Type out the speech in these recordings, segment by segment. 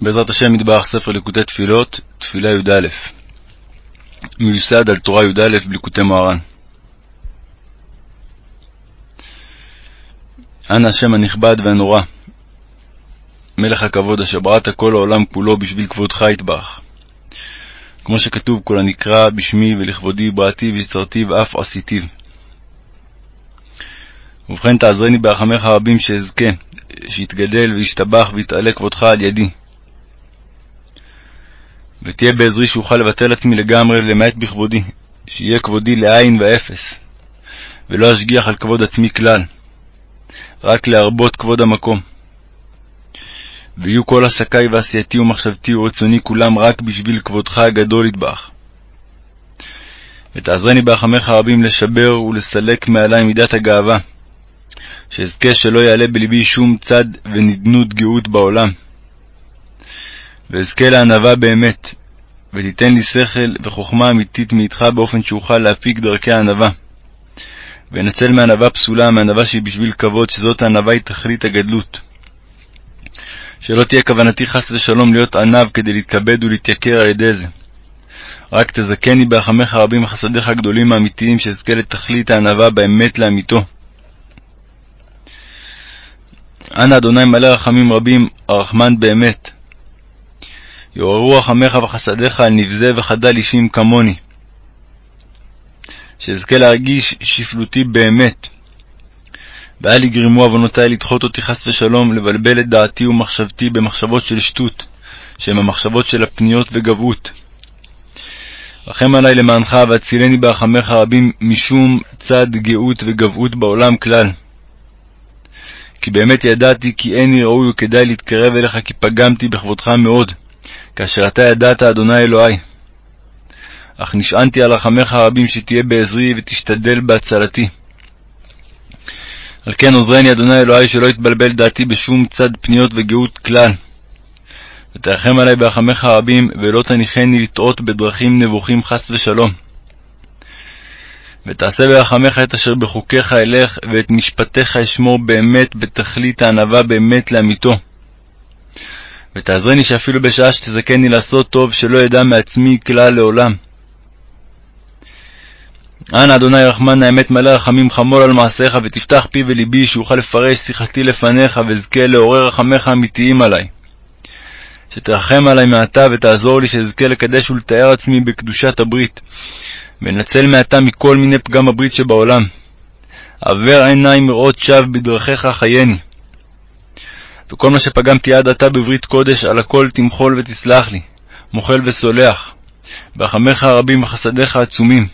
בעזרת השם מטבח ספר ליקוטי תפילות, תפילה י"א מיוסד על תורה י"א בליקוטי מוהר"ן אנא השם הנכבד והנורא, מלך הכבוד אשר בראת כל העולם כולו בשביל כבודך יתברך. כמו שכתוב כל הנקרא בשמי ולכבודי בראתי ויצרתי ואף עשיתיו. ובכן תעזרני ברחמך הרבים שאזכה, שיתגדל וישתבח ויתעלה כבודך על ידי. ותהיה בעזרי שאוכל לבטל עצמי לגמרי למעט בכבודי, שיהיה כבודי לעין ואפס, ולא אשגיח על כבוד עצמי כלל, רק להרבות כבוד המקום. ויהיו כל עסקי ועשייתי ומחשבתי ורצוני כולם רק בשביל כבודך הגדול ידבח. ותעזרני ברחמך הרבים לשבר ולסלק מעלי מידת הגאווה, שאזכה שלא יעלה בלבי שום צד ונדנות גאות בעולם. ואזכה לענווה באמת, ותיתן לי שכל וחוכמה אמיתית מאיתך באופן שאוכל להפיק דרכי הענווה. ואנצל מענווה פסולה, מענווה שהיא בשביל כבוד, שזאת הענווה היא תכלית הגדלות. שלא תהיה כוונתי חס ושלום להיות ענב כדי להתכבד ולהתייקר על ידי זה. רק תזכני ברחמך רבים וחסדיך הגדולים האמיתיים, שאזכה לתכלית הענווה באמת לאמיתו. אנא אדוני מלא רחמים רבים, הרחמן באמת. יעוררו רחמך וחסדיך על נבזה וחדל אישים כמוני. שאזכה להרגיש שפלותי באמת. ואל יגרמו עוונותי לדחות אותי חס ושלום, לבלבל את דעתי ומחשבתי במחשבות של שטות, שהן המחשבות של הפניות וגבהות. רחם עלי למענך, והצילני ברחמך רבים משום צד גאות וגבהות בעולם כלל. כי באמת ידעתי כי אין לי ראוי וכדאי להתקרב אליך, כי פגמתי בכבודך מאוד, כאשר אתה ידעת, אדוני אלוהי. אך נשענתי על רחמך הרבים שתהיה בעזרי ותשתדל בהצלתי. על כן עוזרני, אדוני אלוהי, שלא יתבלבל דעתי בשום צד פניות וגאות כלל. ותרחם עלי ברחמך הרבים, ולא תניחני לטעות בדרכים נבוכים חס ושלום. ותעשה ברחמך את אשר בחוקיך אלך, ואת משפטיך אשמור באמת בתכלית הענווה באמת לאמיתו. ותעזרני שאפילו בשעה שתזכני לעשות טוב, שלא אדע מעצמי כלל לעולם. אנא אדוני רחמן האמת מלא רחמים חמול על מעשיך, ותפתח פי ולבי, שאוכל לפרש שיחתי לפניך, ואזכה לעורר רחמיך אמיתיים עלי. שתרחם עלי מעתה, ותעזור לי שאזכה לקדש ולתאר עצמי בקדושת הברית, ונצל מעתה מכל מיני פגם הברית שבעולם. עבר עיני מראות שווא בדרכיך חייני. וכל מה שפגמתי עד עתה בברית קודש, על הכל תמחול ותסלח לי, מוחל וסולח, ברחמיך הרבים וחסדיך העצומים.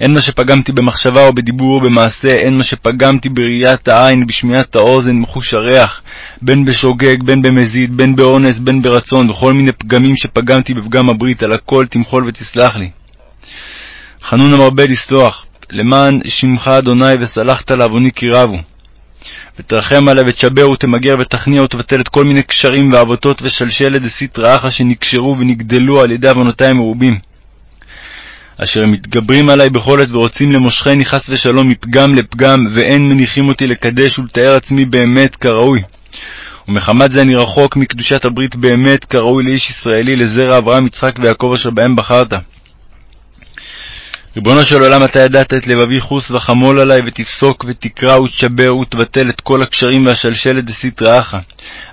אין מה שפגמתי במחשבה או בדיבור או במעשה, אין מה שפגמתי בראיית העין, בשמיעת האוזן, בחוש הריח, בין בשוגג, בין במזיד, בין באונס, בין ברצון, וכל מיני פגמים שפגמתי בפגם הברית, על הכל תמחול ותסלח לי. חנון המרבה לסלוח, למען שמך אדוני וסלחת לעווני כי רבו. ותרחם עלי ותשבר ותמגר ותכניע ותבטל את כל מיני קשרים ועבותות ושלשלת דסתרא אחא שנקשרו ונגדלו על ידי עוונותי המרובים. אשר הם מתגברים עלי בכל עת ורוצים למושכני חס ושלום מפגם לפגם, ואין מניחים אותי לקדש ולתאר עצמי באמת כראוי. ומחמת זה אני רחוק מקדושת הברית באמת כראוי לאיש ישראלי, לזרע אברהם, יצחק ויעקב אשר בהם בחרת. ריבונו של עולם, אתה ידעת את לבבי חוס וחמול עלי, ותפסוק ותקרע ותשבר ותבטל את כל הקשרים והשלשלת דסתרא אחא,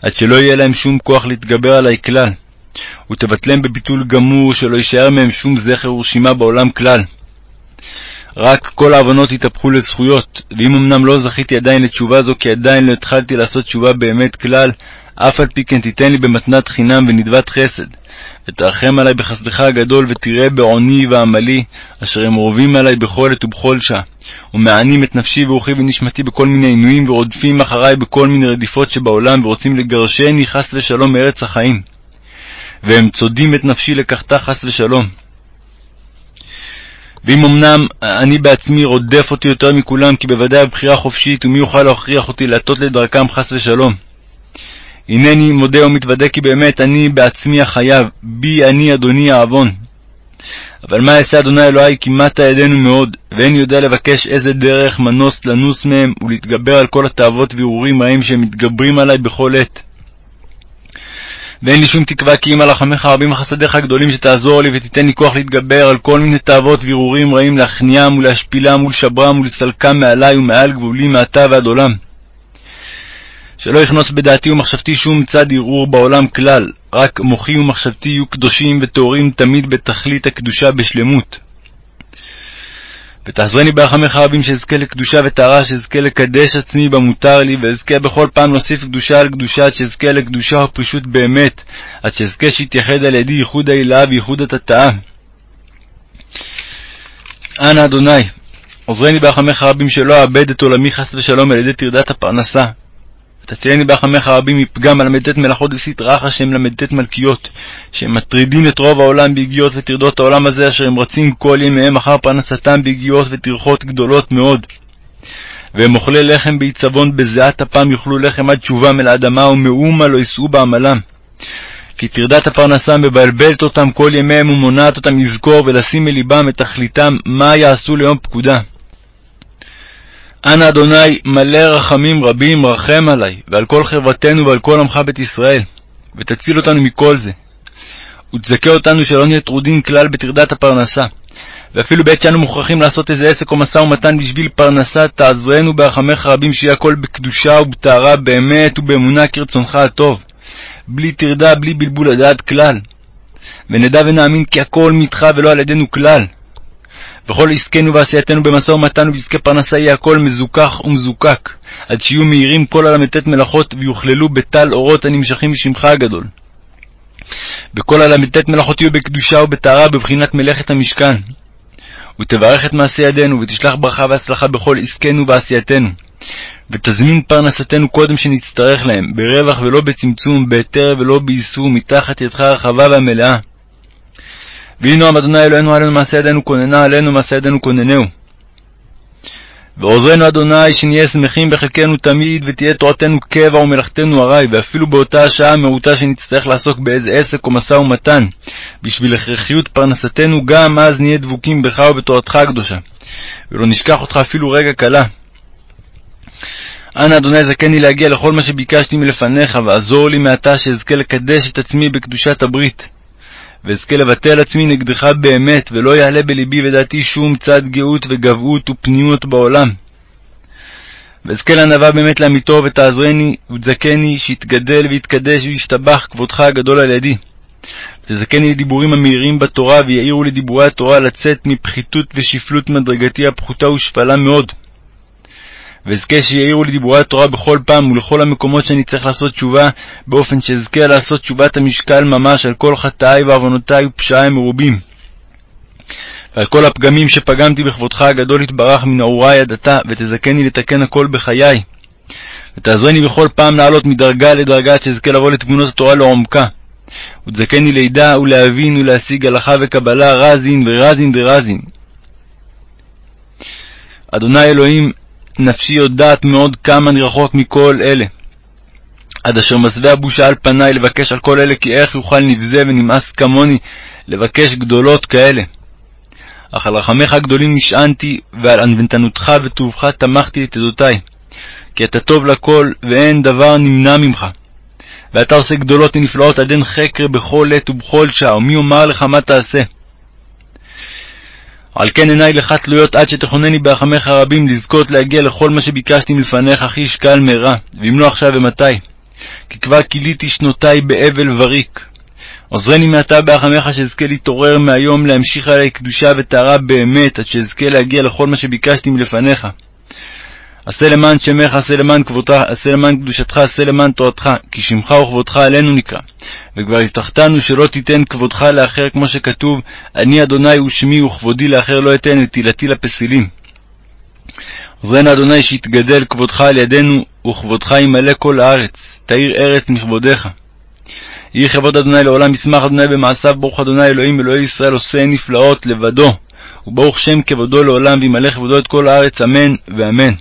עד שלא יהיה להם שום כוח להתגבר עלי כלל. ותבטלם בביטול גמור, שלא יישאר מהם שום זכר ורשימה בעולם כלל. רק כל העוונות יתהפכו לזכויות, ואם אמנם לא זכיתי עדיין לתשובה זו, כי עדיין לא התחלתי לעשות תשובה באמת כלל, אף על פי כן תיתן לי במתנת חינם ונדבת חסד, ותרחם עלי בחסדך הגדול, ותראה בעוני ועמלי, אשר הם רובים עלי בכל עת ובכל שעה, ומענים את נפשי ורוחי ונשמתי בכל מיני עינויים, ורודפים אחרי בכל מיני רדיפות שבעולם, ורוצים לגרשני חס ושלום מארץ החיים. והם צודים את נפשי לקחתה חס ושלום. ואם אמנם אני בעצמי רודף אותי יותר מכולם, כי בוודאי הבחירה חופשית, ומי יוכל להכריח אותי להטות לדרכם חס ושלום. הנני מודה ומתוודה כי באמת אני בעצמי החייב, בי אני אדוני העוון. אבל מה אעשה אדוני אלוהי כי מטה ידינו מאוד, ואין יודע לבקש איזה דרך מנוס לנוס מהם ולהתגבר על כל התאוות וערעורים רעים שהם מתגברים עלי בכל עת. ואין לי שום תקווה כי אם על רחמך רבים וחסדיך הגדולים שתעזור לי ותיתן לי כוח להתגבר על כל מיני תאוות והרהורים רעים להכניעם ולהשפילם ולשברם ולסלקם מעלי ומעל גבולי מעתה ועד עולם. שלא יכנוס בדעתי ומחשבתי שום צד ערעור בעולם כלל, רק מוחי ומחשבתי יהיו קדושים וטהורים תמיד בתכלית הקדושה בשלמות. ותעזרני ברחמך רבים שאזכה לקדושה וטהרה, שאזכה לקדש עצמי במותר לי, ואזכה בכל פעם להוסיף קדושה על קדושה, עד שאזכה לקדושה ופרישות באמת, עד שאזכה שיתייחד על ידי ייחוד ההילאה וייחוד התתאה. אנא אדוני, עוזרני ברחמך רבים שלא אאבד את עולמי חס ושלום על ידי טרדת הפרנסה, ותצילני ברחמך רבים מפגם הל"ט מלאכות לסטרא אחא שהם ל"ט מלכיות, שהם מטרידים את רוב העולם ביגיעות וטרדות העולם הזה, אשר הם רצים כל ימיהם אחר פרנסתם ביגיעות וטרחות גדולות מאוד. והם אוכלי לחם בעיצבון בזיעת אפם יאכלו לחם עד תשובם אל האדמה, ומאומה לא יישאו בעמלם. כי טרדת הפרנסה מבלבלת אותם כל ימיהם ומונעת אותם לזכור ולשים אל ליבם את תכליתם מה יעשו ליום פקודה. אנא אדוני מלא רחמים רבים רחם עלי ועל כל חברתנו ועל כל עמך בית ישראל, ותציל אותנו מכל זה. ותזכה אותנו שלא נהיה טרודים כלל בטרדת הפרנסה. ואפילו בעת שאנו מוכרחים לעשות איזה עסק או משא ומתן בשביל פרנסה, תעזרנו ברחמך רבים שיהיה הכל בקדושה ובטהרה באמת ובאמונה כרצונך הטוב. בלי טרדה, בלי בלבול הדעת כלל. ונדע ונאמין כי הכל מתך ולא על ידינו כלל. וכל עסקנו ועשייתנו במשא ומתן ובעסקי פרנסה יהיה הכל מזוכח ומזוקק, עד שיהיו מהירים כל הל"ט מלאכות ויוכללו בטל אורות הנמשכים משמך הגדול. וכל הל"ט מלאכות יהיו בקדושה ובטהרה בבחינת מלאכת המשכן. ותברך את מעשה ידינו, ותשלח ברכה והצלחה בכל עסקנו ועשייתנו. ותזמין פרנסתנו קודם שנצטרך להם, ברווח ולא בצמצום, בהיתר ולא באיסור, מתחת ידך הרחבה והמלאה. נועם אדוני אלוהינו עלינו מעשה ידינו כוננה עלינו מעשה ידינו כוננהו. ועוזרנו אדוני שנהיה שמחים בחלקנו תמיד ותהיה תורתנו קבע ומלאכתנו ארעי ואפילו באותה השעה המעוטה שנצטרך לעסוק באיזה עסק או משא ומתן בשביל הכרחיות פרנסתנו גם אז נהיה דבוקים בך ובתורתך הקדושה ולא נשכח אותך אפילו רגע קלה. אנא אדוני זכני להגיע לכל מה שביקשתי מלפניך ועזור לי מעתה שאזכה לקדש את עצמי בקדושת הברית. ואזכה לבטל עצמי נגדך באמת, ולא יעלה בלבי ודעתי שום צד גאות וגבהות ופנימות בעולם. ואזכה לענווה באמת לאמיתו, ותעזרני ותזכני, שיתגדל ויתקדש וישתבח כבודך הגדול על ידי. ותזכני לדיבורים המהירים בתורה, ויעירו לדיבורי התורה לצאת מפחיתות ושפלות מדרגתי הפחותה ושפלה מאוד. ואזכה שיעירו לי דיבורי התורה בכל פעם ולכל המקומות שאני צריך לעשות תשובה, באופן שאזכה לעשות תשובת המשקל ממש על כל חטאי ועוונותי ופשעי מרובים. ועל כל הפגמים שפגמתי בכבודך הגדול יתברך מנעורי עד עתה, ותזכני לתקן הכל בחיי. ותעזרני בכל פעם לעלות מדרגה לדרגה, עד שאזכה לבוא לתבונות התורה לעומקה. ותזכני לידע ולהבין ולהשיג הלכה וקבלה רזין ורזין ורזין. אדוני אלוהים, נפשי יודעת מאוד כמה אני רחוק מכל אלה. עד אשר מסווה הבושה על פניי לבקש על כל אלה, כי איך יוכל נבזה ונמאס כמוני לבקש גדולות כאלה. אך על רחמיך הגדולים נשענתי, ועל ענוותנותך וטובך תמכתי את עדותי. כי אתה טוב לכל, ואין דבר נמנע ממך. ואתה עושה גדולות ונפלאות עד אין חקר בכל עת ובכל שעה, ומי יאמר לך מה תעשה? על כן עיני לך תלויות עד שתכונני ברחמך הרבים לזכות להגיע לכל מה שביקשתי מלפניך, אחי ישקל מהרה, ואם לא עכשיו ומתי. כי כבר כיליתי שנותי באבל וריק. עוזרני מעתה ברחמך שאזכה להתעורר מהיום להמשיך עלי קדושה וטהרה באמת, עד שאזכה להגיע לכל מה שביקשתי מלפניך. עשה למען שמך, עשה למען כבודך, עשה למען קדושתך, עשה למען תורתך, כי שמך וכבודך עלינו נקרא. וכבר הבטחתנו שלא תיתן כבודך לאחר כמו שכתוב, אני אדוני ושמי וכבודי לאחר לא אתן ותהילתי לפסילים. עוזרנו אדוני שיתגדל כבודך על ידינו, וכבודך ימלא כל הארץ, תאיר ארץ מכבודך. יהי כבוד אדוני לעולם, ישמח אדוני במעשיו, ברוך אדוני אלוהים אלוהי ישראל עושה נפלאות לבדו, וברוך שם כבודו לעולם, וימלא כבודו את כל הארץ, אמן ואמן.